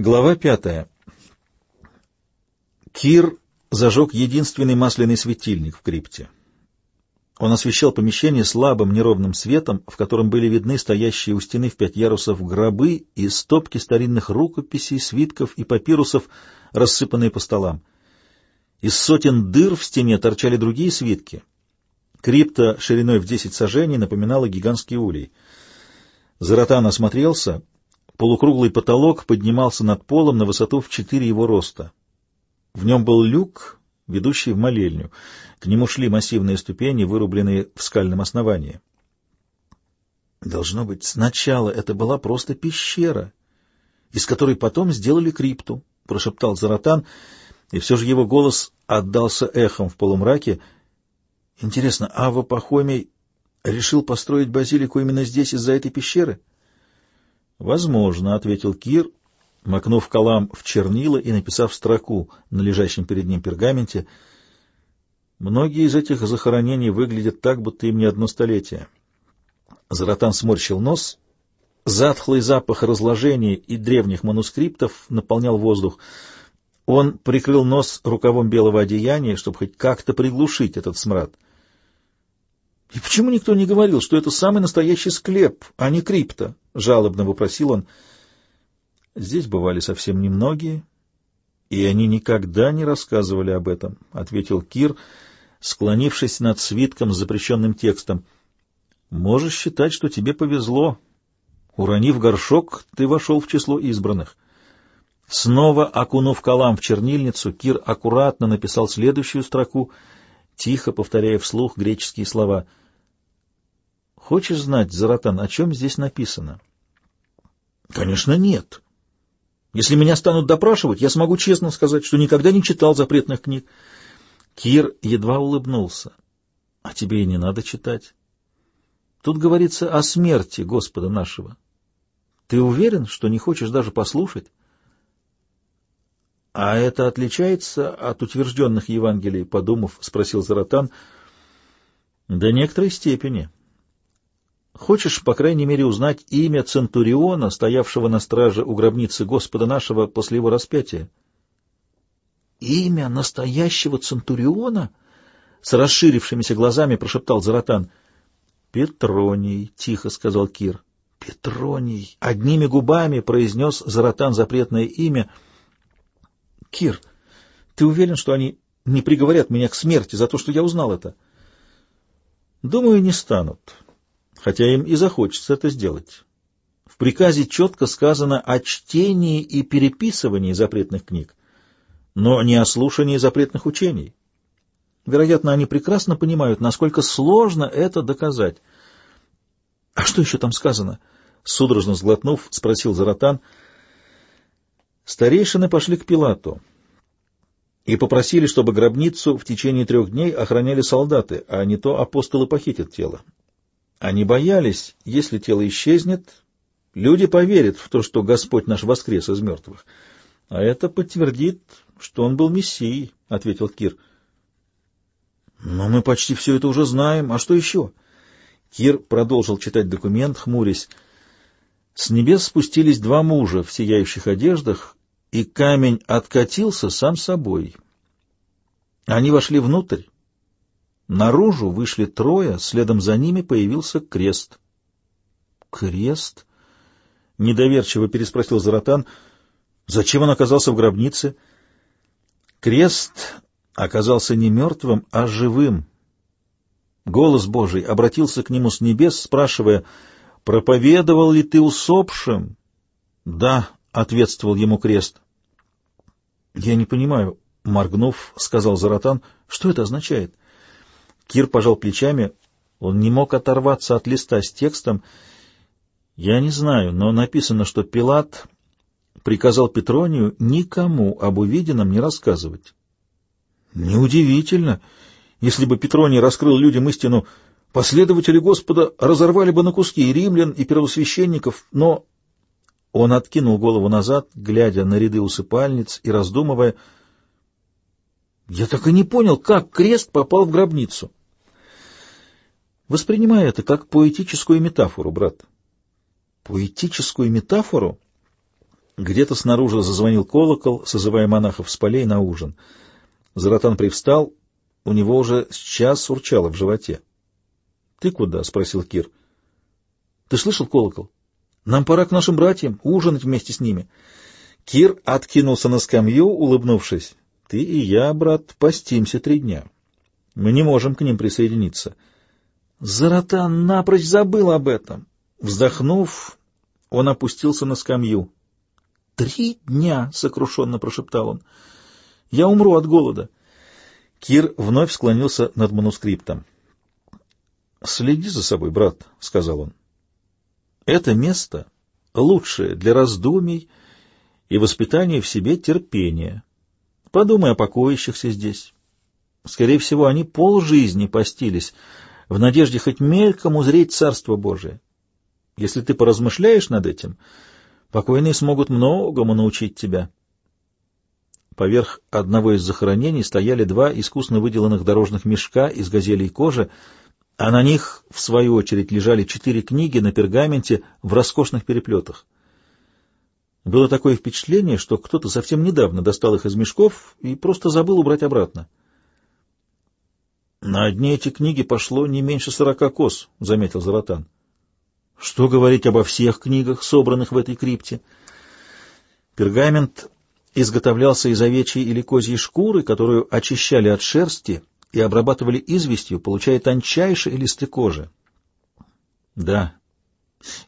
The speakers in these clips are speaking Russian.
Глава пятая. Кир зажег единственный масляный светильник в крипте. Он освещал помещение слабым неровным светом, в котором были видны стоящие у стены в пять ярусов гробы и стопки старинных рукописей, свитков и папирусов, рассыпанные по столам. Из сотен дыр в стене торчали другие свитки. Крипта шириной в десять сажений напоминала гигантский улей. Заратан осмотрелся — Полукруглый потолок поднимался над полом на высоту в четыре его роста. В нем был люк, ведущий в молельню. К нему шли массивные ступени, вырубленные в скальном основании. Должно быть, сначала это была просто пещера, из которой потом сделали крипту, — прошептал Заратан, и все же его голос отдался эхом в полумраке. Интересно, Ава Пахомий решил построить базилику именно здесь, из-за этой пещеры? — «Возможно», — ответил Кир, макнув калам в чернила и написав строку на лежащем перед ним пергаменте. «Многие из этих захоронений выглядят так, будто им не одно столетие». Заратан сморщил нос. Затхлый запах разложения и древних манускриптов наполнял воздух. Он прикрыл нос рукавом белого одеяния, чтобы хоть как-то приглушить этот смрад. — И почему никто не говорил, что это самый настоящий склеп, а не крипта? — жалобно вопросил он. Здесь бывали совсем немногие, и они никогда не рассказывали об этом, — ответил Кир, склонившись над свитком с запрещенным текстом. — Можешь считать, что тебе повезло. Уронив горшок, ты вошел в число избранных. Снова окунув калам в чернильницу, Кир аккуратно написал следующую строку, тихо повторяя вслух греческие слова — Хочешь знать, Заратан, о чем здесь написано? Конечно, нет. Если меня станут допрашивать, я смогу честно сказать, что никогда не читал запретных книг. Кир едва улыбнулся. А тебе и не надо читать. Тут говорится о смерти Господа нашего. Ты уверен, что не хочешь даже послушать? — А это отличается от утвержденных Евангелий, — подумав, спросил Заратан. — До некоторой степени. Хочешь, по крайней мере, узнать имя Центуриона, стоявшего на страже у гробницы Господа нашего после его распятия? Имя настоящего Центуриона? С расширившимися глазами прошептал Заратан. Петроний, тихо сказал Кир. Петроний! Одними губами произнес Заратан запретное имя. Кир, ты уверен, что они не приговорят меня к смерти за то, что я узнал это? Думаю, не станут хотя им и захочется это сделать. В приказе четко сказано о чтении и переписывании запретных книг, но не о слушании запретных учений. Вероятно, они прекрасно понимают, насколько сложно это доказать. — А что еще там сказано? — судорожно сглотнув, спросил Заратан. Старейшины пошли к Пилату и попросили, чтобы гробницу в течение трех дней охраняли солдаты, а не то апостолы похитят тело. Они боялись, если тело исчезнет, люди поверят в то, что Господь наш воскрес из мертвых. А это подтвердит, что он был Мессией, — ответил Кир. Но мы почти все это уже знаем. А что еще? Кир продолжил читать документ, хмурясь. С небес спустились два мужа в сияющих одеждах, и камень откатился сам собой. Они вошли внутрь, Наружу вышли трое, следом за ними появился крест. «Крест?» — недоверчиво переспросил Заратан. «Зачем он оказался в гробнице?» Крест оказался не мертвым, а живым. Голос Божий обратился к нему с небес, спрашивая, «Проповедовал ли ты усопшим?» «Да», — ответствовал ему крест. «Я не понимаю», — моргнув, сказал Заратан, — «что это означает?» Кир пожал плечами. Он не мог оторваться от листа с текстом. Я не знаю, но написано, что Пилат приказал Петронию никому об увиденном не рассказывать. Неудивительно. Если бы Петроний раскрыл людям истину, последователи Господа разорвали бы на куски и римлян, и первосвященников, но... Он откинул голову назад, глядя на ряды усыпальниц и раздумывая. Я так и не понял, как крест попал в гробницу. Воспринимай это как поэтическую метафору, брат. Поэтическую метафору? Где-то снаружи зазвонил колокол, созывая монахов с полей на ужин. Заратан привстал, у него уже час урчало в животе. — Ты куда? — спросил Кир. — Ты слышал колокол? Нам пора к нашим братьям, ужинать вместе с ними. Кир откинулся на скамью, улыбнувшись. — Ты и я, брат, постимся три дня. Мы не можем к ним присоединиться. Заратан напрочь забыл об этом. Вздохнув, он опустился на скамью. «Три дня!» — сокрушенно прошептал он. «Я умру от голода». Кир вновь склонился над манускриптом. «Следи за собой, брат», — сказал он. «Это место лучшее для раздумий и воспитания в себе терпения. Подумай о покоящихся здесь. Скорее всего, они полжизни постились, в надежде хоть мельком узреть Царство Божие. Если ты поразмышляешь над этим, покойные смогут многому научить тебя». Поверх одного из захоронений стояли два искусно выделанных дорожных мешка из газелей кожи, а на них, в свою очередь, лежали четыре книги на пергаменте в роскошных переплетах. Было такое впечатление, что кто-то совсем недавно достал их из мешков и просто забыл убрать обратно. «На одни эти книги пошло не меньше сорока кос», — заметил Заратан. «Что говорить обо всех книгах, собранных в этой крипте?» Пергамент изготовлялся из овечьей или козьей шкуры, которую очищали от шерсти и обрабатывали известью, получая тончайшие листы кожи. Да,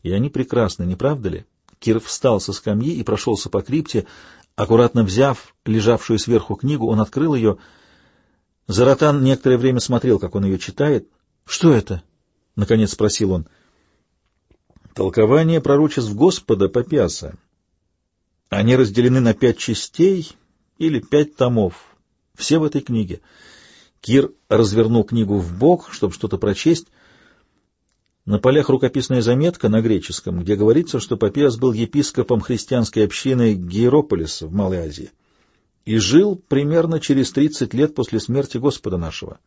и они прекрасны, не правда ли? Кир встал со скамьи и прошелся по крипте. Аккуратно взяв лежавшую сверху книгу, он открыл ее. Заратан некоторое время смотрел, как он ее читает. — Что это? — наконец спросил он. — Толкование пророчеств Господа Папиаса. Они разделены на пять частей или пять томов. Все в этой книге. Кир развернул книгу в бок, чтобы что-то прочесть. На полях рукописная заметка на греческом, где говорится, что Папиас был епископом христианской общины Гиерополиса в Малой Азии и жил примерно через 30 лет после смерти Господа нашего.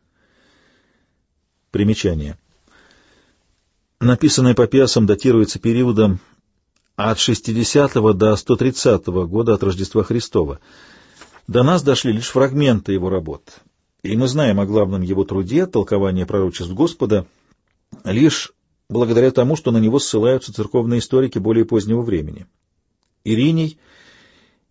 Примечание. Написанное Папиасом датируется периодом от 60 до 130 года от Рождества Христова. До нас дошли лишь фрагменты его работ, и мы знаем о главном его труде «Толкование пророчеств Господа» лишь благодаря тому, что на него ссылаются церковные историки более позднего времени. Ириний,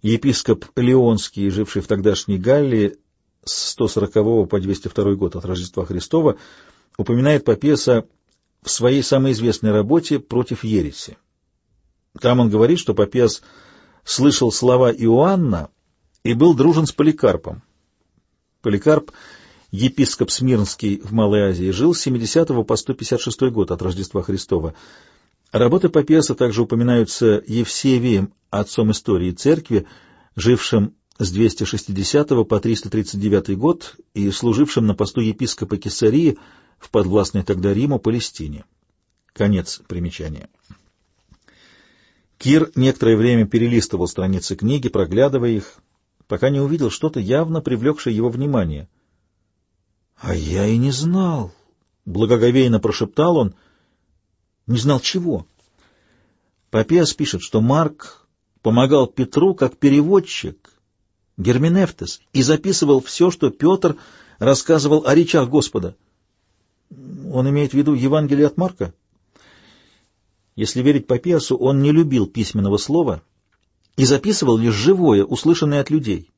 епископ Леонский, живший в тогдашней Галлии с 140 по 202 год от Рождества Христова, упоминает Папеса в своей самой известной работе «Против ереси». Там он говорит, что Папес слышал слова Иоанна и был дружен с Поликарпом. Поликарп, епископ Смирнский в Малой Азии, жил с 70 по 156 год от Рождества Христова. Работы Папеса также упоминаются Евсевием, отцом истории церкви, жившим с 260 по 339 год и служившим на посту епископа Кесарии в подвластной тогда Риму Палестине. Конец примечания. Кир некоторое время перелистывал страницы книги, проглядывая их, пока не увидел что-то явно привлекшее его внимание. — А я и не знал, — благоговейно прошептал он. — Не знал чего. Папиас пишет, что Марк помогал Петру как переводчик, Герменевтес, и записывал все, что Петр рассказывал о речах Господа. Он имеет в виду Евангелие от Марка? — если верить Папиасу, он не любил письменного слова и записывал лишь живое, услышанное от людей.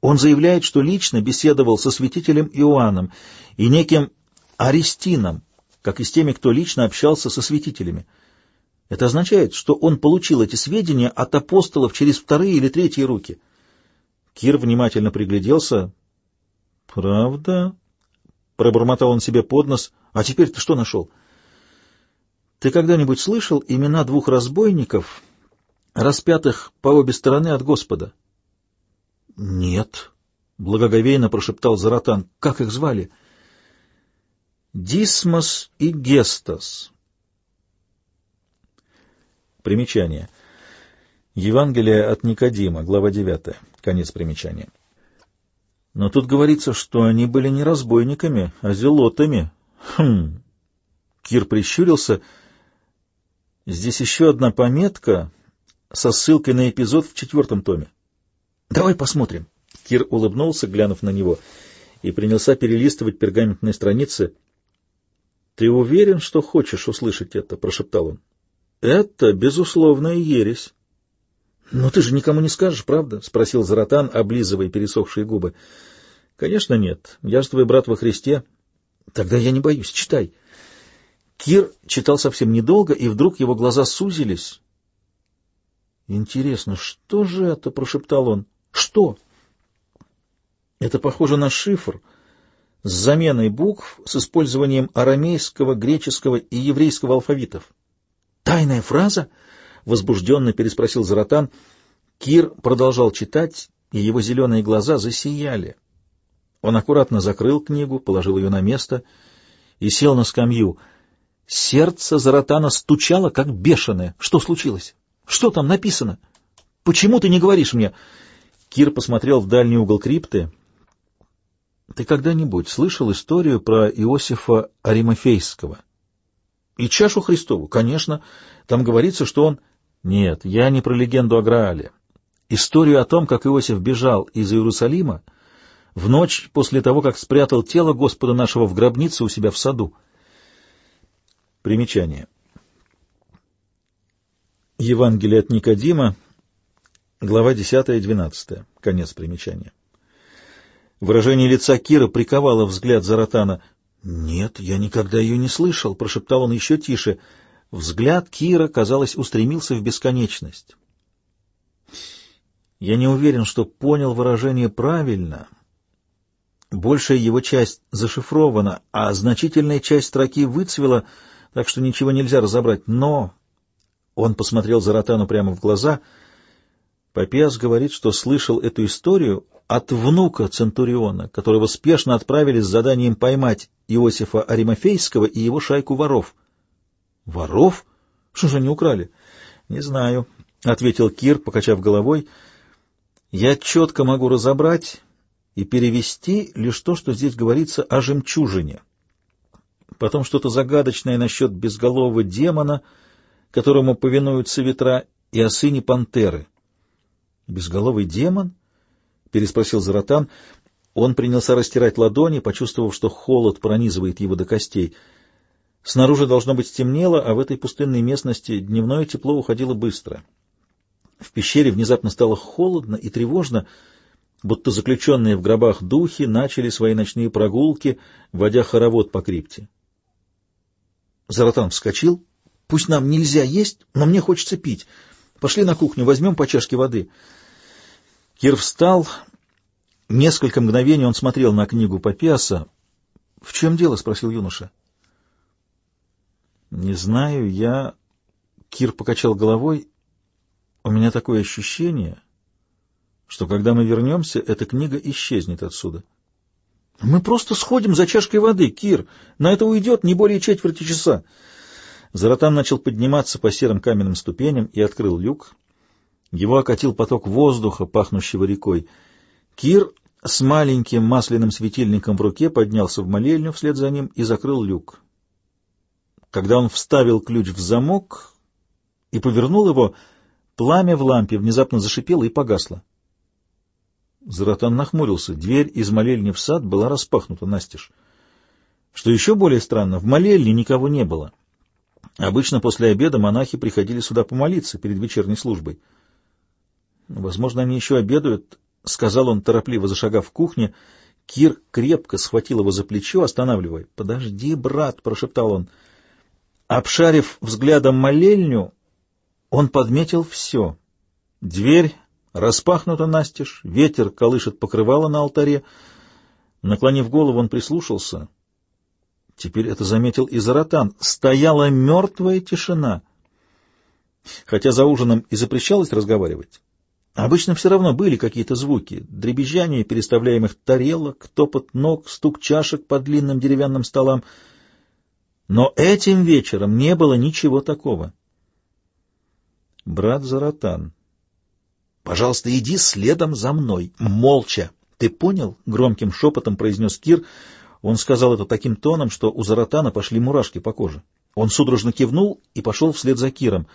Он заявляет, что лично беседовал со святителем Иоанном и неким Аристином, как и с теми, кто лично общался со святителями. Это означает, что он получил эти сведения от апостолов через вторые или третьи руки. Кир внимательно пригляделся. «Правда?» — пробормотал он себе под нос. «А теперь ты что нашел?» Ты когда-нибудь слышал имена двух разбойников, распятых по обе стороны от Господа? — Нет, — благоговейно прошептал Заратан. — Как их звали? — Дисмос и Гестас. Примечание. Евангелие от Никодима, глава 9. Конец примечания. Но тут говорится, что они были не разбойниками, а зелотами. Хм. Кир прищурился — Здесь еще одна пометка со ссылкой на эпизод в четвертом томе. Давай посмотрим. Кир улыбнулся, глянув на него, и принялся перелистывать пергаментные страницы. — Ты уверен, что хочешь услышать это? — прошептал он. — Это безусловная ересь. — Но ты же никому не скажешь, правда? — спросил Заратан, облизывая пересохшие губы. — Конечно, нет. Я же твой брат во Христе. — Тогда я не боюсь. Читай. Кир читал совсем недолго, и вдруг его глаза сузились. — Интересно, что же это? — прошептал он. — Что? — Это похоже на шифр с заменой букв, с использованием арамейского, греческого и еврейского алфавитов. — Тайная фраза? — возбужденно переспросил Заратан. Кир продолжал читать, и его зеленые глаза засияли. Он аккуратно закрыл книгу, положил ее на место и сел на скамью. Сердце Заратана стучало, как бешеное. Что случилось? Что там написано? Почему ты не говоришь мне? Кир посмотрел в дальний угол крипты. Ты когда-нибудь слышал историю про Иосифа Аримофейского? И чашу Христову, конечно. Там говорится, что он... Нет, я не про легенду о Граале. Историю о том, как Иосиф бежал из Иерусалима в ночь после того, как спрятал тело Господа нашего в гробнице у себя в саду. Примечание. Евангелие от Никодима, глава 10 и 12. Конец примечания. Выражение лица Кира приковало взгляд Заратана. «Нет, я никогда ее не слышал», — прошептал он еще тише. Взгляд Кира, казалось, устремился в бесконечность. «Я не уверен, что понял выражение правильно. Большая его часть зашифрована, а значительная часть строки выцвела, так что ничего нельзя разобрать. Но...» Он посмотрел Заратану прямо в глаза. Папиас говорит, что слышал эту историю от внука Центуриона, которого спешно отправили с заданием поймать Иосифа Аримофейского и его шайку воров. — Воров? Что же они украли? — Не знаю, — ответил Кир, покачав головой. — Я четко могу разобрать и перевести лишь то, что здесь говорится о жемчужине. Потом что-то загадочное насчет безголового демона, которому повинуются ветра, и о сыне пантеры. — Безголовый демон? — переспросил Заратан. Он принялся растирать ладони, почувствовав, что холод пронизывает его до костей. Снаружи должно быть стемнело, а в этой пустынной местности дневное тепло уходило быстро. В пещере внезапно стало холодно и тревожно, будто заключенные в гробах духи начали свои ночные прогулки, водя хоровод по крипте. Заратан вскочил. «Пусть нам нельзя есть, но мне хочется пить. Пошли на кухню, возьмем по чашке воды». Кир встал. Несколько мгновений он смотрел на книгу Папиаса. — В чем дело? — спросил юноша. — Не знаю, я... Кир покачал головой. — У меня такое ощущение, что когда мы вернемся, эта книга исчезнет отсюда. — Мы просто сходим за чашкой воды, Кир. На это уйдет не более четверти часа. Заратан начал подниматься по серым каменным ступеням и открыл люк. Его окатил поток воздуха, пахнущего рекой. Кир с маленьким масляным светильником в руке поднялся в молельню вслед за ним и закрыл люк. Когда он вставил ключ в замок и повернул его, пламя в лампе внезапно зашипело и погасло. Заратан нахмурился. Дверь из молельни в сад была распахнута настежь. Что еще более странно, в молельне никого не было. Обычно после обеда монахи приходили сюда помолиться перед вечерней службой. Возможно, они еще обедают, — сказал он, торопливо зашагав в кухню. Кир крепко схватил его за плечо, останавливая. — Подожди, брат, — прошептал он. Обшарив взглядом молельню, он подметил все. Дверь распахнута настежь, ветер колышет покрывало на алтаре. Наклонив голову, он прислушался. Теперь это заметил и Заратан. Стояла мертвая тишина. Хотя за ужином и запрещалось разговаривать, Обычно все равно были какие-то звуки, дребезжание переставляемых тарелок, топот ног, стук чашек по длинным деревянным столам. Но этим вечером не было ничего такого. Брат Заратан, пожалуйста, иди следом за мной, молча. Ты понял? Громким шепотом произнес Кир. Он сказал это таким тоном, что у Заратана пошли мурашки по коже. Он судорожно кивнул и пошел вслед за Киром.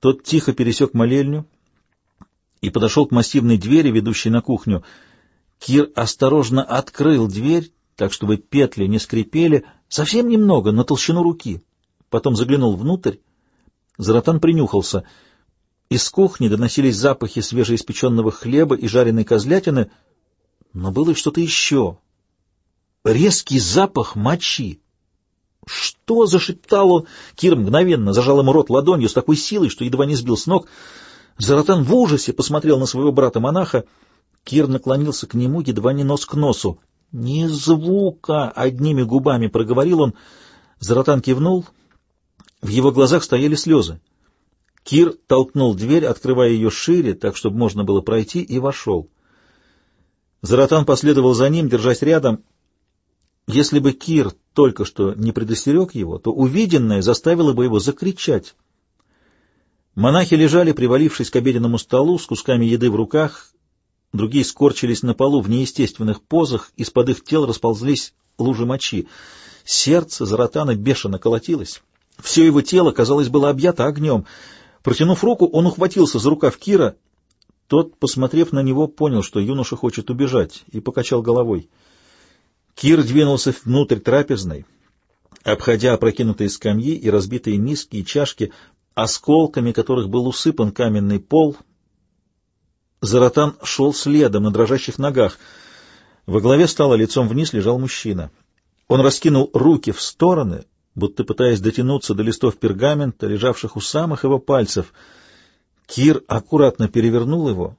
Тот тихо пересек молельню и подошел к массивной двери, ведущей на кухню. Кир осторожно открыл дверь, так чтобы петли не скрипели, совсем немного, на толщину руки. Потом заглянул внутрь. Заратан принюхался. Из кухни доносились запахи свежеиспеченного хлеба и жареной козлятины, но было что-то еще. Резкий запах мочи. «Что?» — зашептал он. Кир мгновенно зажал ему рот ладонью с такой силой, что едва не сбил с ног. Заратан в ужасе посмотрел на своего брата-монаха. Кир наклонился к нему, едва не нос к носу. «Ни звука!» — одними губами проговорил он. Заратан кивнул. В его глазах стояли слезы. Кир толкнул дверь, открывая ее шире, так, чтобы можно было пройти, и вошел. Заратан последовал за ним, держась рядом. Если бы Кир только что не предостерег его, то увиденное заставило бы его закричать. Монахи лежали, привалившись к обеденному столу, с кусками еды в руках, другие скорчились на полу в неестественных позах, из-под их тел расползлись лужи мочи. Сердце Заратана бешено колотилось. Все его тело, казалось, было объято огнем. Протянув руку, он ухватился за рукав Кира. Тот, посмотрев на него, понял, что юноша хочет убежать, и покачал головой. Кир двинулся внутрь трапезной, обходя опрокинутые скамьи и разбитые миски и чашки, осколками которых был усыпан каменный пол. Заратан шел следом на дрожащих ногах. Во главе стола лицом вниз лежал мужчина. Он раскинул руки в стороны, будто пытаясь дотянуться до листов пергамента, лежавших у самых его пальцев. Кир аккуратно перевернул его.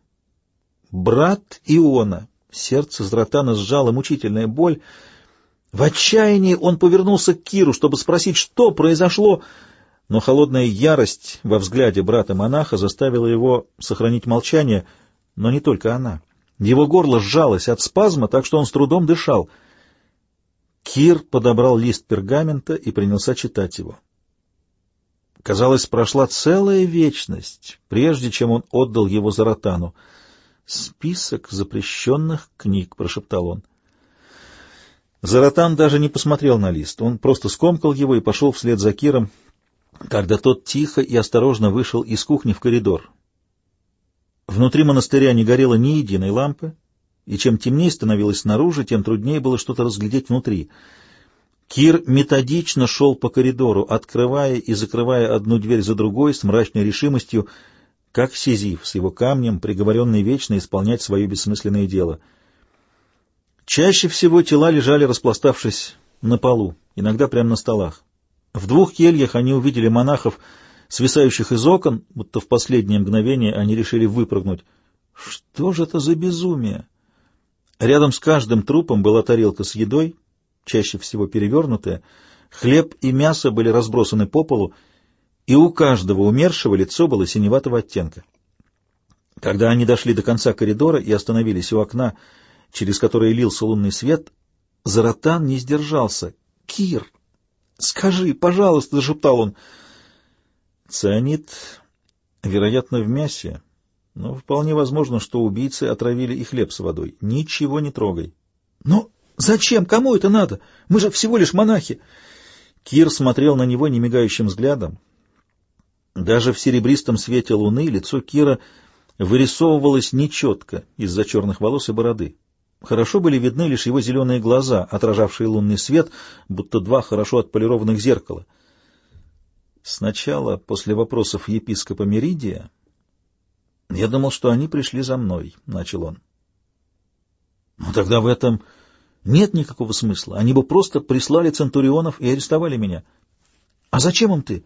«Брат Иона!» Сердце Зратана сжало мучительная боль. В отчаянии он повернулся к Киру, чтобы спросить, что произошло, но холодная ярость во взгляде брата-монаха заставила его сохранить молчание, но не только она. Его горло сжалось от спазма, так что он с трудом дышал. Кир подобрал лист пергамента и принялся читать его. Казалось, прошла целая вечность, прежде чем он отдал его Заратану. «Список запрещенных книг», — прошептал он. Заратан даже не посмотрел на лист. Он просто скомкал его и пошел вслед за Киром, когда тот тихо и осторожно вышел из кухни в коридор. Внутри монастыря не горело ни единой лампы, и чем темнее становилось снаружи, тем труднее было что-то разглядеть внутри. Кир методично шел по коридору, открывая и закрывая одну дверь за другой с мрачной решимостью, как Сизиф с его камнем, приговоренный вечно исполнять свое бессмысленное дело. Чаще всего тела лежали, распластавшись на полу, иногда прямо на столах. В двух кельях они увидели монахов, свисающих из окон, будто в последнее мгновение они решили выпрыгнуть. Что же это за безумие? Рядом с каждым трупом была тарелка с едой, чаще всего перевернутая, хлеб и мясо были разбросаны по полу, и у каждого умершего лицо было синеватого оттенка. Когда они дошли до конца коридора и остановились у окна, через которое лился лунный свет, Заратан не сдержался. «Кир, скажи, пожалуйста!» — зашептал он. «Цианид, вероятно, в мясе, но вполне возможно, что убийцы отравили и хлеб с водой. Ничего не трогай». «Но зачем? Кому это надо? Мы же всего лишь монахи!» Кир смотрел на него немигающим взглядом. Даже в серебристом свете луны лицо Кира вырисовывалось нечетко из-за черных волос и бороды. Хорошо были видны лишь его зеленые глаза, отражавшие лунный свет, будто два хорошо отполированных зеркала. Сначала, после вопросов епископа Меридия, я думал, что они пришли за мной, — начал он. Но тогда в этом нет никакого смысла. Они бы просто прислали центурионов и арестовали меня. А зачем им ты?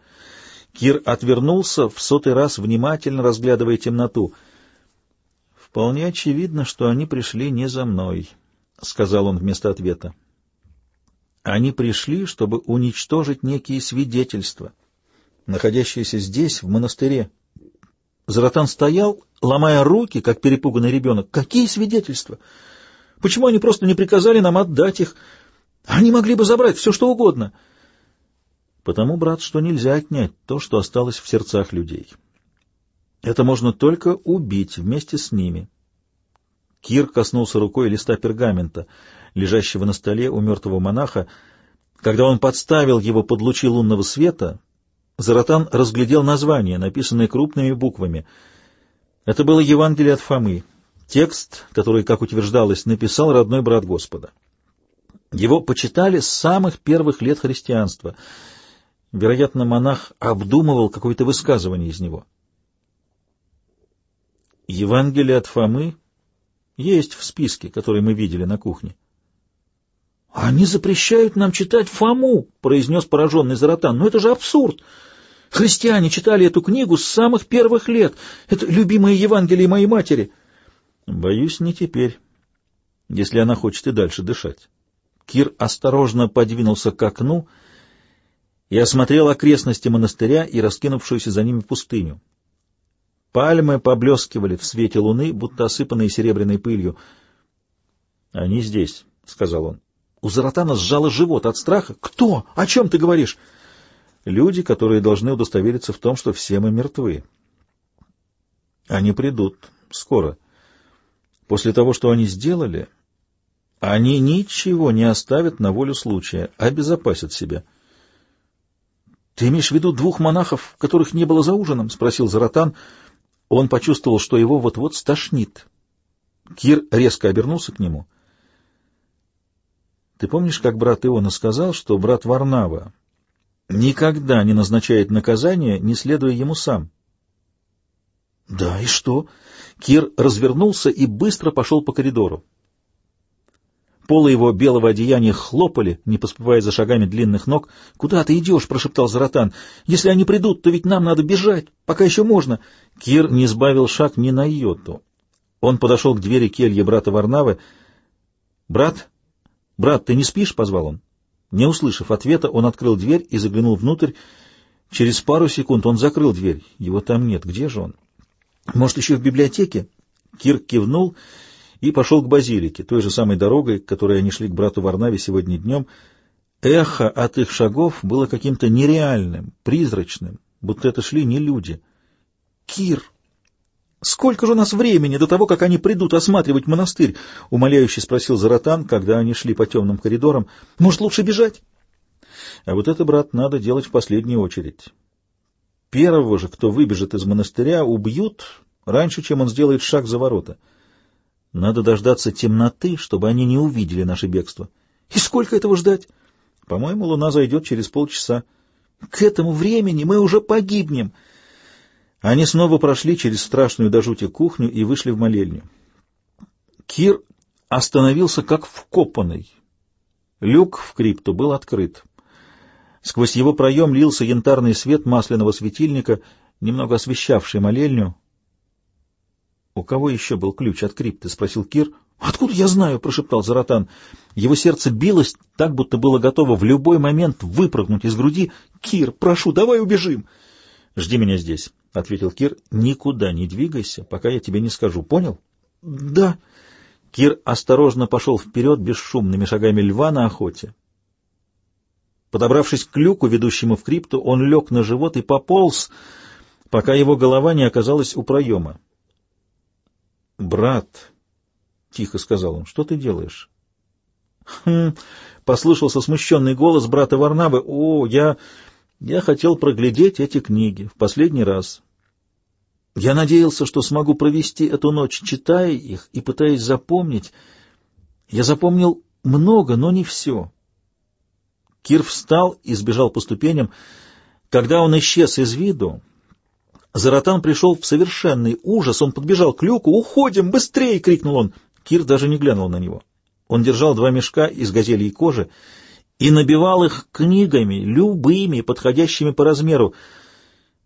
Кир отвернулся, в сотый раз внимательно разглядывая темноту. «Вполне очевидно, что они пришли не за мной», — сказал он вместо ответа. «Они пришли, чтобы уничтожить некие свидетельства, находящиеся здесь, в монастыре». Заратан стоял, ломая руки, как перепуганный ребенок. «Какие свидетельства? Почему они просто не приказали нам отдать их? Они могли бы забрать все, что угодно». Потому, брат, что нельзя отнять то, что осталось в сердцах людей. Это можно только убить вместе с ними. Кир коснулся рукой листа пергамента, лежащего на столе у мертвого монаха. Когда он подставил его под лучи лунного света, Заратан разглядел название, написанное крупными буквами. Это было Евангелие от Фомы, текст, который, как утверждалось, написал родной брат Господа. Его почитали с самых первых лет христианства. Вероятно, монах обдумывал какое-то высказывание из него. Евангелие от Фомы есть в списке, который мы видели на кухне. — Они запрещают нам читать Фому, — произнес пораженный Заратан. — Но это же абсурд! Христиане читали эту книгу с самых первых лет. Это любимое Евангелие моей матери. — Боюсь, не теперь, если она хочет и дальше дышать. Кир осторожно подвинулся к окну и осмотрел окрестности монастыря и раскинувшуюся за ними пустыню. Пальмы поблескивали в свете луны, будто осыпанные серебряной пылью. — Они здесь, — сказал он. У Заратана сжало живот от страха. — Кто? О чем ты говоришь? — Люди, которые должны удостовериться в том, что все мы мертвы. Они придут скоро. После того, что они сделали, они ничего не оставят на волю случая, обезопасят себя. — Ты имеешь в виду двух монахов, которых не было за ужином? — спросил Заратан. Он почувствовал, что его вот-вот стошнит. Кир резко обернулся к нему. — Ты помнишь, как брат Иона сказал, что брат Варнава никогда не назначает наказание, не следуя ему сам? — Да, и что? Кир развернулся и быстро пошел по коридору. Полы его белого одеяния хлопали, не поспевая за шагами длинных ног. — Куда ты идешь? — прошептал Заратан. — Если они придут, то ведь нам надо бежать, пока еще можно. Кир не сбавил шаг ни на йоту. Он подошел к двери кельи брата Варнавы. — Брат? Брат, ты не спишь? — позвал он. Не услышав ответа, он открыл дверь и заглянул внутрь. Через пару секунд он закрыл дверь. Его там нет. Где же он? — Может, еще в библиотеке? Кир кивнул и пошел к базилике, той же самой дорогой, которой они шли к брату Варнаве сегодня днем. Эхо от их шагов было каким-то нереальным, призрачным, будто это шли не люди. «Кир! Сколько же у нас времени до того, как они придут осматривать монастырь?» — умоляюще спросил Заратан, когда они шли по темным коридорам. «Может, лучше бежать?» «А вот это, брат, надо делать в последнюю очередь. Первого же, кто выбежит из монастыря, убьют раньше, чем он сделает шаг за ворота». Надо дождаться темноты, чтобы они не увидели наше бегство. И сколько этого ждать? По-моему, луна зайдет через полчаса. К этому времени мы уже погибнем. Они снова прошли через страшную до жути кухню и вышли в молельню. Кир остановился как вкопанный. Люк в крипту был открыт. Сквозь его проем лился янтарный свет масляного светильника, немного освещавший молельню. «У кого еще был ключ от крипты?» — спросил Кир. «Откуда я знаю?» — прошептал Заратан. Его сердце билось так, будто было готово в любой момент выпрыгнуть из груди. «Кир, прошу, давай убежим!» «Жди меня здесь», — ответил Кир. «Никуда не двигайся, пока я тебе не скажу. Понял?» «Да». Кир осторожно пошел вперед бесшумными шагами льва на охоте. Подобравшись к люку, ведущему в крипту, он лег на живот и пополз, пока его голова не оказалась у проема. «Брат», — тихо сказал он, — «что ты делаешь?» «Хм...» — послышался смущенный голос брата Варнавы. «О, я... я хотел проглядеть эти книги в последний раз. Я надеялся, что смогу провести эту ночь, читая их и пытаясь запомнить. Я запомнил много, но не все». Кир встал и сбежал по ступеням. Когда он исчез из виду, Заратан пришел в совершенный ужас. Он подбежал к люку. «Уходим! Быстрее!» — крикнул он. Кир даже не глянул на него. Он держал два мешка из газели и кожи и набивал их книгами, любыми, подходящими по размеру.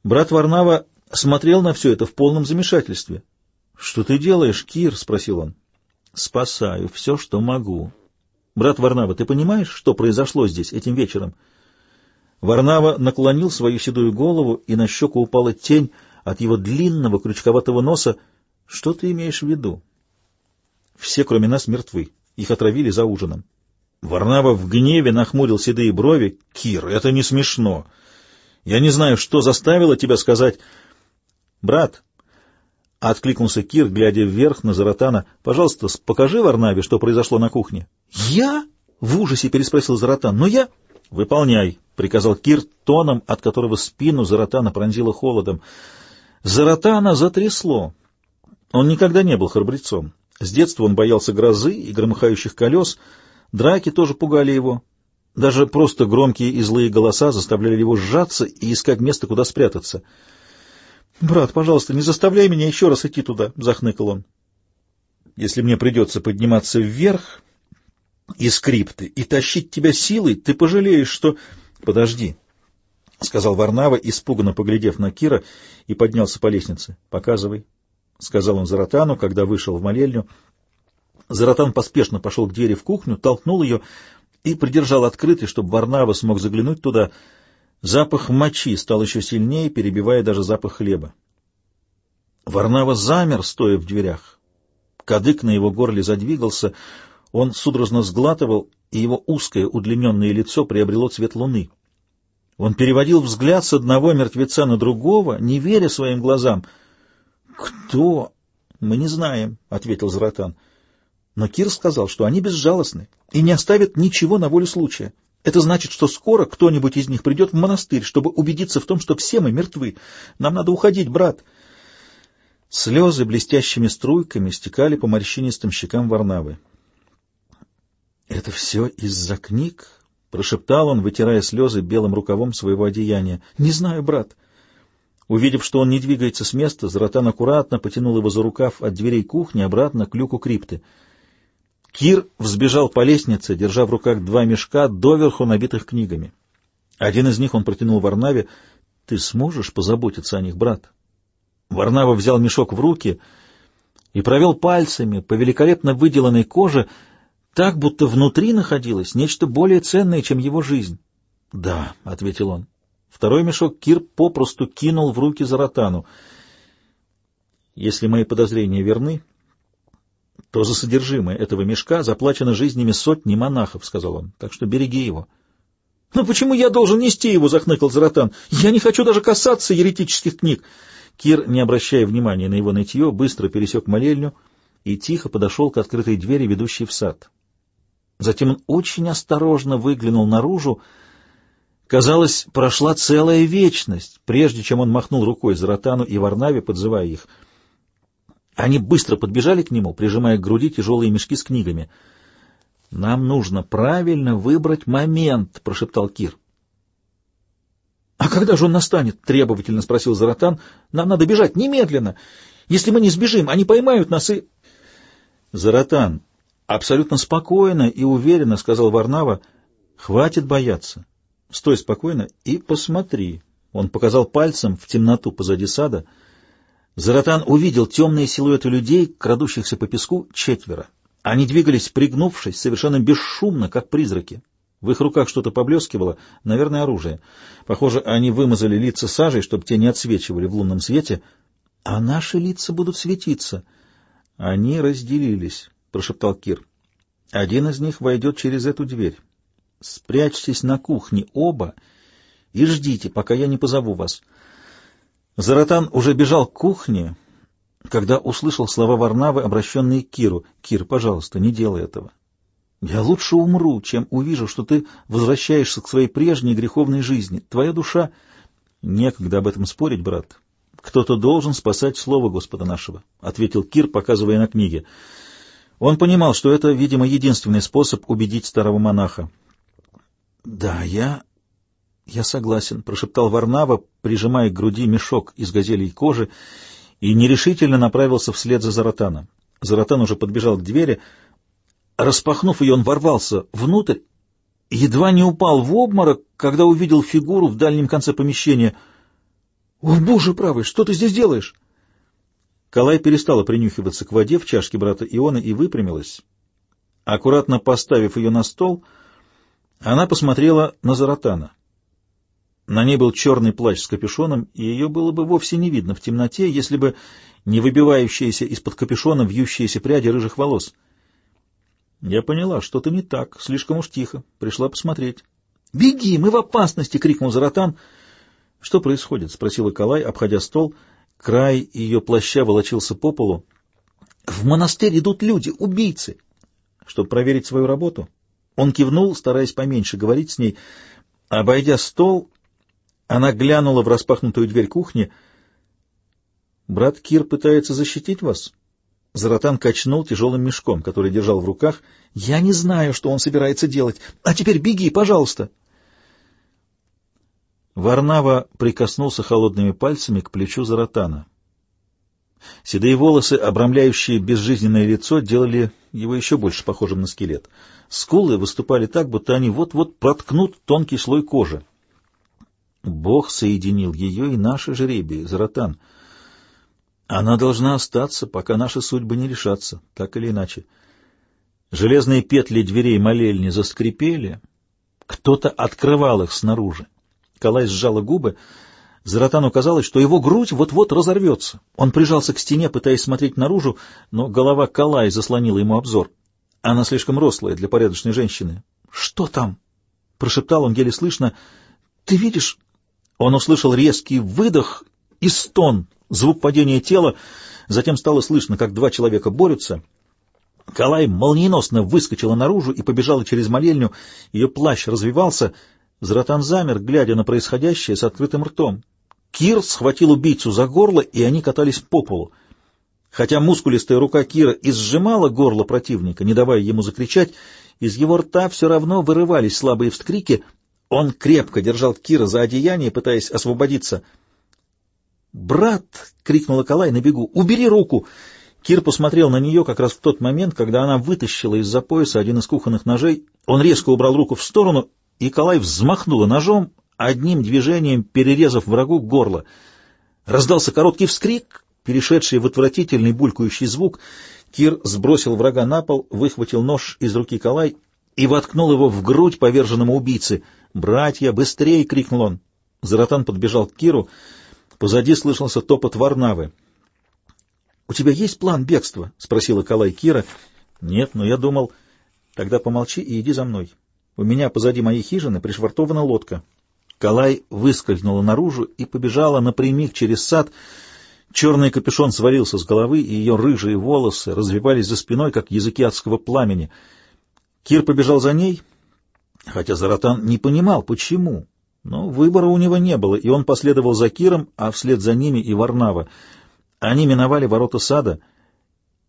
Брат Варнава смотрел на все это в полном замешательстве. — Что ты делаешь, Кир? — спросил он. — Спасаю все, что могу. — Брат Варнава, ты понимаешь, что произошло здесь этим вечером? — Варнава наклонил свою седую голову, и на щеку упала тень от его длинного крючковатого носа. Что ты имеешь в виду? Все, кроме нас, мертвы. Их отравили за ужином. Варнава в гневе нахмурил седые брови. «Кир, это не смешно. Я не знаю, что заставило тебя сказать...» «Брат», — откликнулся Кир, глядя вверх на Заратана, — «пожалуйста, покажи Варнаве, что произошло на кухне». «Я?» — в ужасе переспросил Заратан. «Но я...» «Выполняй», — приказал Кир тоном, от которого спину Заратана пронзило холодом. Заратана затрясло. Он никогда не был храбрецом. С детства он боялся грозы и громыхающих колес, драки тоже пугали его. Даже просто громкие и злые голоса заставляли его сжаться и искать место, куда спрятаться. «Брат, пожалуйста, не заставляй меня еще раз идти туда», — захныкал он. «Если мне придется подниматься вверх из крипты и тащить тебя силой, ты пожалеешь, что...» «Подожди», — сказал Варнава, испуганно поглядев на Кира, и поднялся по лестнице. «Показывай», — сказал он Заратану, когда вышел в молельню. Заратан поспешно пошел к двери в кухню, толкнул ее и придержал открытой, чтобы Варнава смог заглянуть туда. Запах мочи стал еще сильнее, перебивая даже запах хлеба. Варнава замер, стоя в дверях. Кадык на его горле задвигался, он судорожно сглатывал, и его узкое удлиненное лицо приобрело цвет луны. Он переводил взгляд с одного мертвеца на другого, не веря своим глазам. «Кто?» «Мы не знаем», — ответил Заратан. Но Кир сказал, что они безжалостны и не оставят ничего на волю случая. Это значит, что скоро кто-нибудь из них придет в монастырь, чтобы убедиться в том, что все мы мертвы. Нам надо уходить, брат. Слезы блестящими струйками стекали по морщинистым щекам Варнавы. «Это все из-за книг?» — прошептал он, вытирая слезы белым рукавом своего одеяния. «Не знаю, брат». Увидев, что он не двигается с места, Заратан аккуратно потянул его за рукав от дверей кухни обратно к люку крипты. Кир взбежал по лестнице, держа в руках два мешка, доверху набитых книгами. Один из них он протянул Варнаве. «Ты сможешь позаботиться о них, брат?» Варнава взял мешок в руки и провел пальцами по великолепно выделанной коже, так, будто внутри находилось нечто более ценное, чем его жизнь. — Да, — ответил он. Второй мешок Кир попросту кинул в руки Заратану. — Если мои подозрения верны, то за содержимое этого мешка заплачено жизнями сотни монахов, — сказал он, — так что береги его. — Но почему я должен нести его? — захныкал Заратан. — Я не хочу даже касаться еретических книг. Кир, не обращая внимания на его нытье, быстро пересек молельню и тихо подошел к открытой двери, ведущей в сад. Затем он очень осторожно выглянул наружу. Казалось, прошла целая вечность, прежде чем он махнул рукой Заратану и Варнаве, подзывая их. Они быстро подбежали к нему, прижимая к груди тяжелые мешки с книгами. «Нам нужно правильно выбрать момент», — прошептал Кир. «А когда же он настанет?» — требовательно спросил Заратан. «Нам надо бежать немедленно. Если мы не сбежим, они поймают нас и...» «Заратан, Абсолютно спокойно и уверенно сказал Варнава, хватит бояться. Стой спокойно и посмотри. Он показал пальцем в темноту позади сада. Заратан увидел темные силуэты людей, крадущихся по песку, четверо. Они двигались, пригнувшись, совершенно бесшумно, как призраки. В их руках что-то поблескивало, наверное, оружие. Похоже, они вымазали лица сажей, чтобы те не отсвечивали в лунном свете. А наши лица будут светиться. Они разделились. — прошептал Кир. «Один из них войдет через эту дверь. Спрячьтесь на кухне оба и ждите, пока я не позову вас». Заратан уже бежал к кухне, когда услышал слова Варнавы, обращенные к Киру. «Кир, пожалуйста, не делай этого. Я лучше умру, чем увижу, что ты возвращаешься к своей прежней греховной жизни. Твоя душа...» «Некогда об этом спорить, брат. Кто-то должен спасать слово Господа нашего», — ответил Кир, показывая на книге. Он понимал, что это, видимо, единственный способ убедить старого монаха. — Да, я... я согласен, — прошептал Варнава, прижимая к груди мешок из газелей кожи, и нерешительно направился вслед за Заратаном. Заратан уже подбежал к двери. Распахнув ее, он ворвался внутрь, едва не упал в обморок, когда увидел фигуру в дальнем конце помещения. — О, боже правый, что ты здесь делаешь? Калай перестала принюхиваться к воде в чашке брата Иона и выпрямилась. Аккуратно поставив ее на стол, она посмотрела на Заратана. На ней был черный плащ с капюшоном, и ее было бы вовсе не видно в темноте, если бы не выбивающиеся из-под капюшона вьющиеся пряди рыжих волос. Я поняла, что-то не так, слишком уж тихо. Пришла посмотреть. «Беги, мы в опасности!» — крикнул Заратан. «Что происходит?» — спросила Калай, обходя стол — Край ее плаща волочился по полу. «В монастырь идут люди, убийцы!» Чтобы проверить свою работу, он кивнул, стараясь поменьше говорить с ней. Обойдя стол, она глянула в распахнутую дверь кухни. «Брат Кир пытается защитить вас?» Заратан качнул тяжелым мешком, который держал в руках. «Я не знаю, что он собирается делать. А теперь беги, пожалуйста!» Варнава прикоснулся холодными пальцами к плечу Заратана. Седые волосы, обрамляющие безжизненное лицо, делали его еще больше похожим на скелет. Скулы выступали так, будто они вот-вот проткнут тонкий слой кожи. Бог соединил ее и наши жребии, Заратан. Она должна остаться, пока наши судьбы не решатся, так или иначе. Железные петли дверей молельни заскрипели. Кто-то открывал их снаружи. Калай сжала губы. Заратану казалось, что его грудь вот-вот разорвется. Он прижался к стене, пытаясь смотреть наружу, но голова Калай заслонила ему обзор. Она слишком рослая для порядочной женщины. «Что там?» — прошептал он еле слышно. «Ты видишь?» Он услышал резкий выдох и стон, звук падения тела. Затем стало слышно, как два человека борются. Калай молниеносно выскочила наружу и побежала через молельню. Ее плащ развивался — Зратан замер, глядя на происходящее с открытым ртом. Кир схватил убийцу за горло, и они катались по полу. Хотя мускулистая рука Кира и сжимала горло противника, не давая ему закричать, из его рта все равно вырывались слабые вскрики. Он крепко держал Кира за одеяние, пытаясь освободиться. «Брат!» — крикнула Калай на бегу. «Убери руку!» Кир посмотрел на нее как раз в тот момент, когда она вытащила из-за пояса один из кухонных ножей. Он резко убрал руку в сторону и Калай взмахнула ножом, одним движением перерезав врагу горло. Раздался короткий вскрик, перешедший в отвратительный булькающий звук. Кир сбросил врага на пол, выхватил нож из руки Калай и воткнул его в грудь поверженному убийцы. «Братья, быстрее!» — крикнул он. Заратан подбежал к Киру. Позади слышался топот Варнавы. «У тебя есть план бегства?» — спросила Калай Кира. «Нет, но я думал...» «Тогда помолчи и иди за мной. У меня позади моей хижины пришвартована лодка. Калай выскользнула наружу и побежала напрямик через сад. Черный капюшон свалился с головы, и ее рыжие волосы развивались за спиной, как языки адского пламени. Кир побежал за ней, хотя Заратан не понимал, почему. Но выбора у него не было, и он последовал за Киром, а вслед за ними и Варнава. Они миновали ворота сада.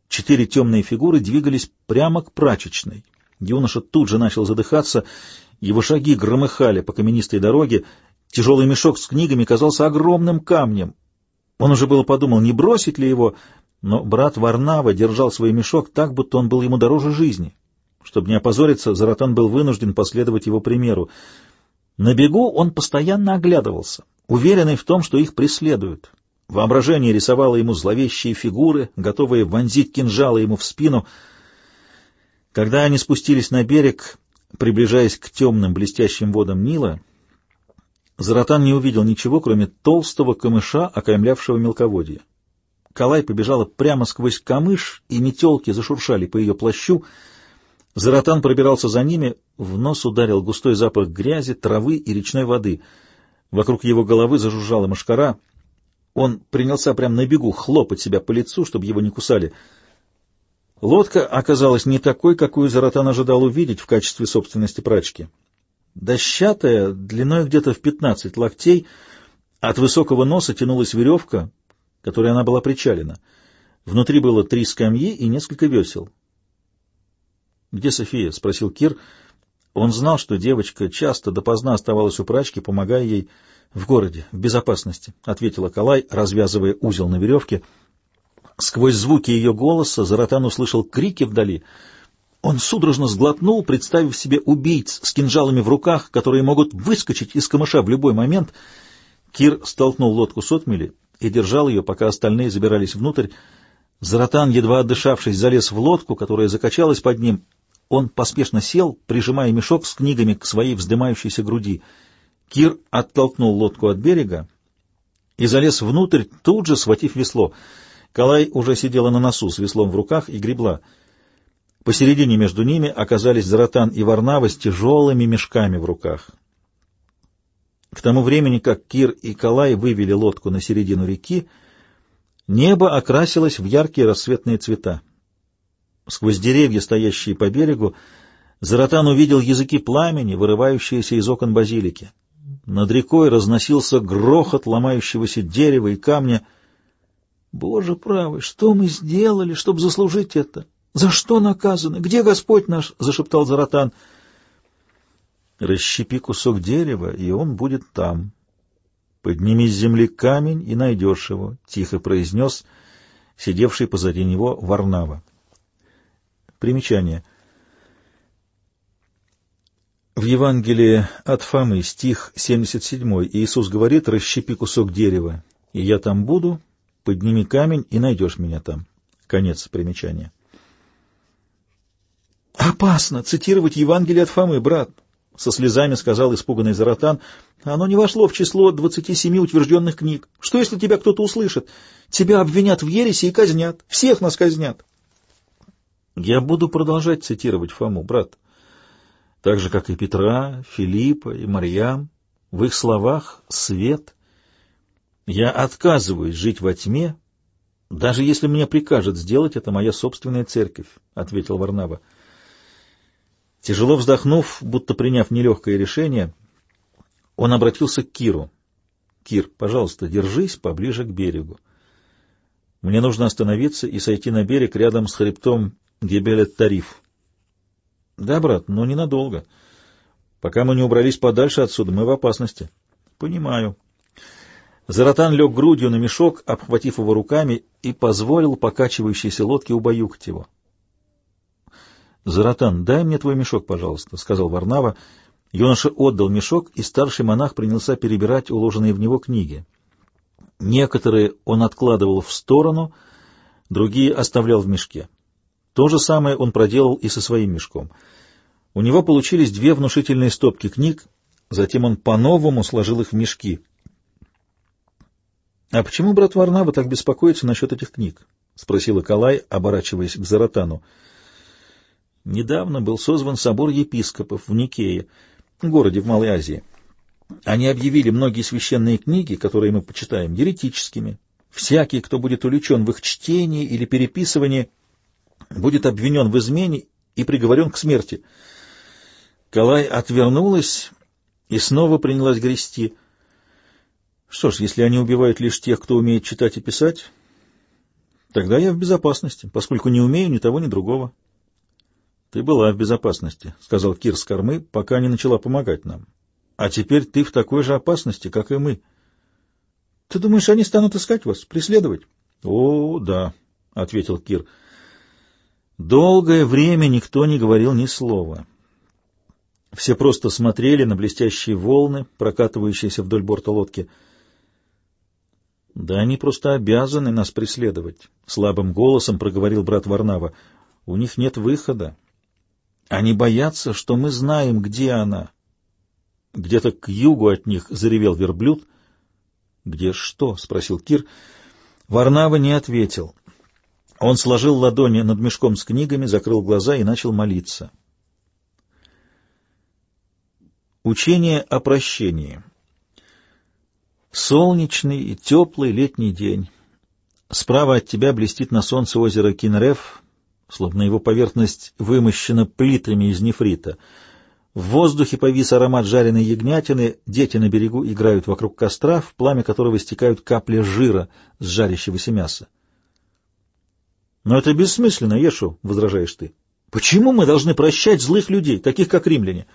Четыре темные фигуры двигались прямо к прачечной. Юноша тут же начал задыхаться, его шаги громыхали по каменистой дороге, тяжелый мешок с книгами казался огромным камнем. Он уже было подумал, не бросить ли его, но брат Варнава держал свой мешок так, будто он был ему дороже жизни. Чтобы не опозориться, Заратан был вынужден последовать его примеру. На бегу он постоянно оглядывался, уверенный в том, что их преследуют. Воображение рисовало ему зловещие фигуры, готовые вонзить кинжалы ему в спину — когда они спустились на берег, приближаясь к темным блестящим водам Нила, Заратан не увидел ничего, кроме толстого камыша, окаймлявшего мелководье. Калай побежала прямо сквозь камыш, и метелки зашуршали по ее плащу. Заратан пробирался за ними, в нос ударил густой запах грязи, травы и речной воды. Вокруг его головы зажужжала мошкара. Он принялся прямо на бегу хлопать себя по лицу, чтобы его не кусали — Лодка оказалась не такой, какую Заратан ожидал увидеть в качестве собственности прачки. Дощатая, длиной где-то в пятнадцать локтей, от высокого носа тянулась веревка, которой она была причалена. Внутри было три скамьи и несколько весел. «Где София?» — спросил Кир. Он знал, что девочка часто допоздна оставалась у прачки, помогая ей в городе, в безопасности, — ответила Калай, развязывая узел на веревке — Сквозь звуки ее голоса Заратан услышал крики вдали. Он судорожно сглотнул, представив себе убийц с кинжалами в руках, которые могут выскочить из камыша в любой момент. Кир столкнул лодку с отмели и держал ее, пока остальные забирались внутрь. Заратан, едва отдышавшись, залез в лодку, которая закачалась под ним. Он поспешно сел, прижимая мешок с книгами к своей вздымающейся груди. Кир оттолкнул лодку от берега и залез внутрь, тут же схватив весло — Калай уже сидела на носу с веслом в руках и гребла. Посередине между ними оказались Заратан и Варнава с тяжелыми мешками в руках. К тому времени, как Кир и Калай вывели лодку на середину реки, небо окрасилось в яркие рассветные цвета. Сквозь деревья, стоящие по берегу, Заратан увидел языки пламени, вырывающиеся из окон базилики. Над рекой разносился грохот ломающегося дерева и камня. «Боже правый, что мы сделали, чтобы заслужить это? За что наказаны? Где Господь наш?» — зашептал Заратан. «Расщепи кусок дерева, и он будет там. Подними с земли камень и найдешь его», — тихо произнес сидевший позади него Варнава. Примечание — в Евангелии от Фомы, стих 77, Иисус говорит, «Расщепи кусок дерева, и я там буду, подними камень, и найдешь меня там». Конец примечания. «Опасно цитировать Евангелие от Фомы, брат», — со слезами сказал испуганный Заратан. «Оно не вошло в число двадцати семи утвержденных книг. Что, если тебя кто-то услышит? Тебя обвинят в ереси и казнят. Всех нас казнят». «Я буду продолжать цитировать Фому, брат», так же, как и Петра, Филиппа и Марьям, в их словах свет. Я отказываюсь жить во тьме, даже если мне прикажет сделать это моя собственная церковь, — ответил Варнава. Тяжело вздохнув, будто приняв нелегкое решение, он обратился к Киру. — Кир, пожалуйста, держись поближе к берегу. Мне нужно остановиться и сойти на берег рядом с хребтом Гебелет-Тариф. — Да, брат, но ненадолго. Пока мы не убрались подальше отсюда, мы в опасности. — Понимаю. Заратан лег грудью на мешок, обхватив его руками, и позволил покачивающейся лодке убаюкать его. — Заратан, дай мне твой мешок, пожалуйста, — сказал Варнава. Юноша отдал мешок, и старший монах принялся перебирать уложенные в него книги. Некоторые он откладывал в сторону, другие оставлял в мешке. То же самое он проделал и со своим мешком. У него получились две внушительные стопки книг, затем он по-новому сложил их в мешки. — А почему брат Варнава так беспокоится насчет этих книг? — спросил Калай, оборачиваясь к Заратану. — Недавно был созван собор епископов в Никее, городе в Малой Азии. Они объявили многие священные книги, которые мы почитаем, еретическими. Всякий, кто будет увлечен в их чтении или переписывании — будет обвинен в измене и приговорен к смерти. Калай отвернулась и снова принялась грести. Что ж, если они убивают лишь тех, кто умеет читать и писать, тогда я в безопасности, поскольку не умею ни того, ни другого. — Ты была в безопасности, — сказал Кир с кормы, пока не начала помогать нам. — А теперь ты в такой же опасности, как и мы. — Ты думаешь, они станут искать вас, преследовать? — О, да, — ответил Кир. — Долгое время никто не говорил ни слова. Все просто смотрели на блестящие волны, прокатывающиеся вдоль борта лодки. «Да они просто обязаны нас преследовать», — слабым голосом проговорил брат Варнава. «У них нет выхода. Они боятся, что мы знаем, где она». Где-то к югу от них заревел верблюд. «Где что?» — спросил Кир. Варнава не ответил. Он сложил ладони над мешком с книгами, закрыл глаза и начал молиться. Учение о прощении. Солнечный и теплый летний день. Справа от тебя блестит на солнце озеро Кинреф, словно его поверхность вымощена плитами из нефрита. В воздухе повис аромат жареной ягнятины, дети на берегу играют вокруг костра, в пламя которого стекают капли жира с жарящегося мяса. Но это бессмысленно, Ешу, — возражаешь ты. Почему мы должны прощать злых людей, таких как римляне?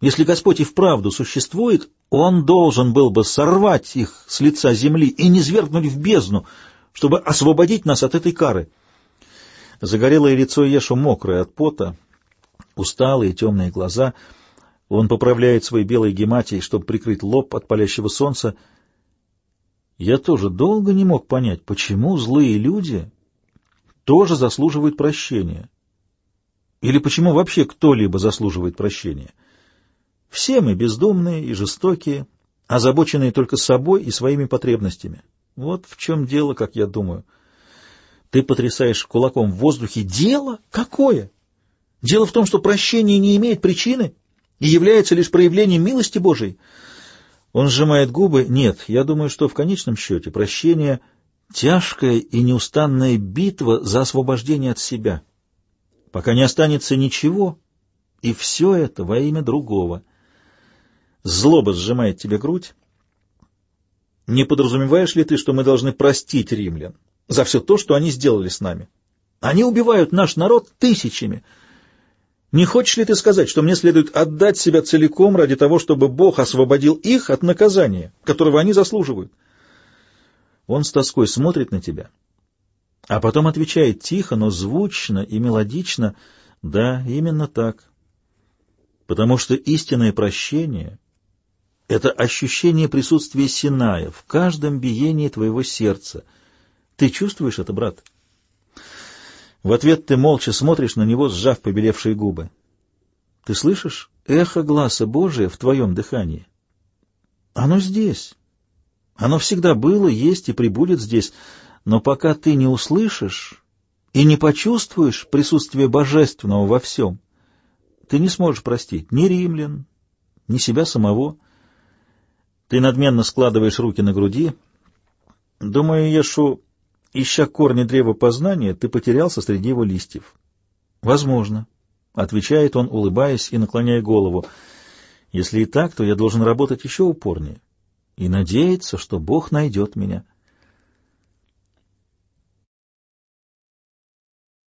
Если Господь и вправду существует, Он должен был бы сорвать их с лица земли и не свергнуть в бездну, чтобы освободить нас от этой кары. Загорелое лицо Ешу мокрое от пота, усталые темные глаза. Он поправляет свой белый гематий, чтобы прикрыть лоб от палящего солнца. Я тоже долго не мог понять, почему злые люди тоже заслуживают прощения? Или почему вообще кто-либо заслуживает прощения? Все мы бездумные и жестокие, озабоченные только собой и своими потребностями. Вот в чем дело, как я думаю. Ты потрясаешь кулаком в воздухе. Дело? Какое? Дело в том, что прощение не имеет причины и является лишь проявлением милости Божией. Он сжимает губы. Нет, я думаю, что в конечном счете прощение — Тяжкая и неустанная битва за освобождение от себя. Пока не останется ничего, И все это во имя другого. Злоба сжимает тебе грудь. Не подразумеваешь ли ты, что мы должны простить римлян за все то, что они сделали с нами? Они убивают наш народ тысячами. Не хочешь ли ты сказать, что мне следует отдать себя целиком ради того, чтобы Бог освободил их от наказания, которого они заслуживают? Он с тоской смотрит на тебя, а потом отвечает тихо, но звучно и мелодично, «Да, именно так». Потому что истинное прощение — это ощущение присутствия Синая в каждом биении твоего сердца. Ты чувствуешь это, брат? В ответ ты молча смотришь на него, сжав побелевшие губы. Ты слышишь эхо глаза Божия в твоем дыхании? Оно здесь. Оно всегда было, есть и прибудет здесь, но пока ты не услышишь и не почувствуешь присутствие Божественного во всем, ты не сможешь простить ни римлян, ни себя самого. Ты надменно складываешь руки на груди. Думаю, Ешу, ища корни древа познания, ты потерялся среди его листьев. Возможно, — отвечает он, улыбаясь и наклоняя голову. Если и так, то я должен работать еще упорнее и надеяться, что Бог найдет меня. —